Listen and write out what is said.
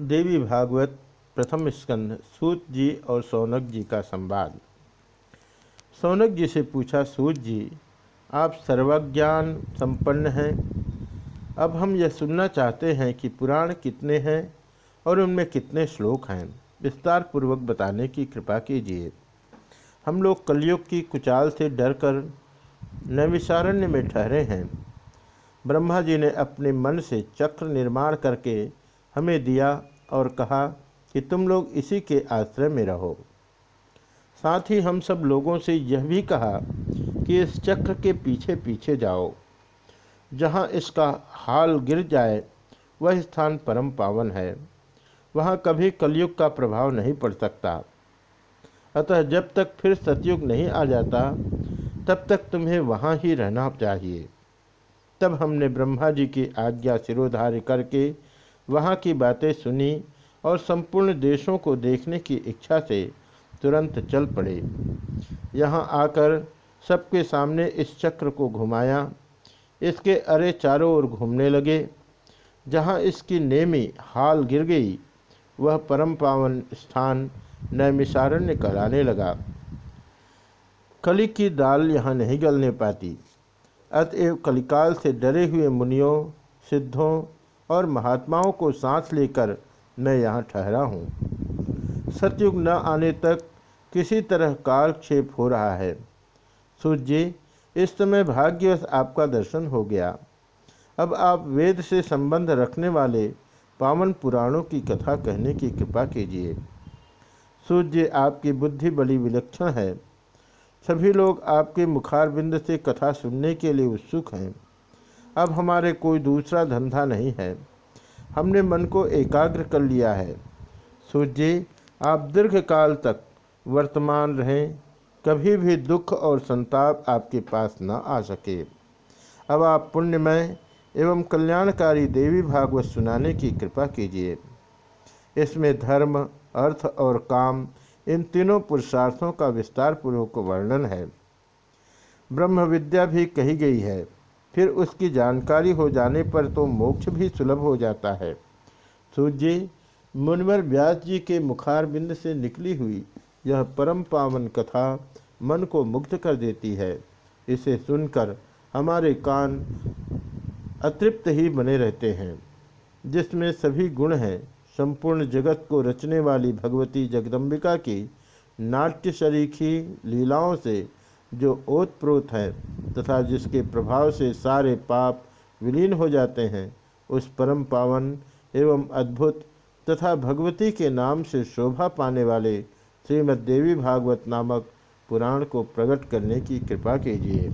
देवी भागवत प्रथम स्कंध सूत जी और सौनक जी का संवाद। सौनक जी से पूछा, सूत जी, आप सर्वज्ञान संपन्न हैं। अब हम यह सुनना चाहते हैं कि पुराण कितने हैं और उनमें कितने श्लोक हैं। विस्तार पूर्वक बताने की कृपा कीजिए। हम लोग कलयुग की कुचाल से डरकर नैविशारण्य में ठहरे हैं। ब्रह्मा जी ने अपने मन से चक्र निर्माण करके हमें दिया और कहा कि तुम लोग इसी के आश्रय में रहो। साथ ही हम सब लोगों से यह भी कहा कि इस चक्र के पीछे पीछे जाओ। जहाँ इसका हाल गिर जाए, वह स्थान परम पावन है। वहाँ कभी कलयुग का प्रभाव नहीं पड़ सकता। अतः जब तक फिर सतयुग नहीं आ जाता, तब तक तुम्हें वहाँ ही रहना चाहिए। तब हमने ब्रह्मा जी की आज्ञा सिरोधार्य करके वहाँ की बातें सुनी और संपूर्ण देशों को देखने की इच्छा से तुरंत चल पड़े। यहाँ आकर सबके सामने इस चक्र को घुमाया। इसके अरे चारों ओर घूमने लगे। जहाँ इसकी नेमी हाल गिर गई, वह परम पावन स्थान नैमिषारण्य कराने लगा। कली की दाल यहाँ नहीं गलने पाती। अतएव कलिकाल से डरे हुए मुनियों, सिद्धों और महात्माओं को सांस लेकर मैं यहाँ ठहरा हूँ। सतयुग न आने तक किसी तरह कालक्षेप हो रहा है। सूर्य इस समय भाग्यवश आपका दर्शन हो गया। अब आप वेद से संबंध रखने वाले पावन पुराणों की कथा कहने की कृपा कीजिए। सूर्य, आपकी बुद्धि बड़ी विलक्षण है। सभी लोग आपके मुखारबिंद से कथा सुनने के लिए उत्सुक हैं। अब हमारे कोई दूसरा धंधा नहीं है। हमने मन को एकाग्र कर लिया है। सूर्य, आप दीर्घ काल तक वर्तमान रहें, कभी भी दुख और संताप आपके पास न आ सके। अब आप पुण्यमय एवं कल्याणकारी देवी भागवत सुनाने की कृपा कीजिए। इसमें धर्म, अर्थ और काम, इन तीनों पुरुषार्थों का विस्तार पूर्वक वर्णन है। ब्रह्म विद्या भी कही गई है। फिर उसकी जानकारी हो जाने पर तो मोक्ष भी सुलभ हो जाता है। सूर्य मुनवर व्यास जी के मुखारबिंद से निकली हुई यह परम पावन कथा मन को मुग्ध कर देती है। इसे सुनकर हमारे कान अतृप्त ही बने रहते हैं, जिसमें सभी गुण हैं। संपूर्ण जगत को रचने वाली भगवती जगदम्बिका की नाट्य शरीखी लीलाओं से जो ओतप्रोत है तथा जिसके प्रभाव से सारे पाप विलीन हो जाते हैं, उस परम पावन एवं अद्भुत तथा भगवती के नाम से शोभा पाने वाले श्रीमद्देवी भागवत नामक पुराण को प्रकट करने की कृपा कीजिए।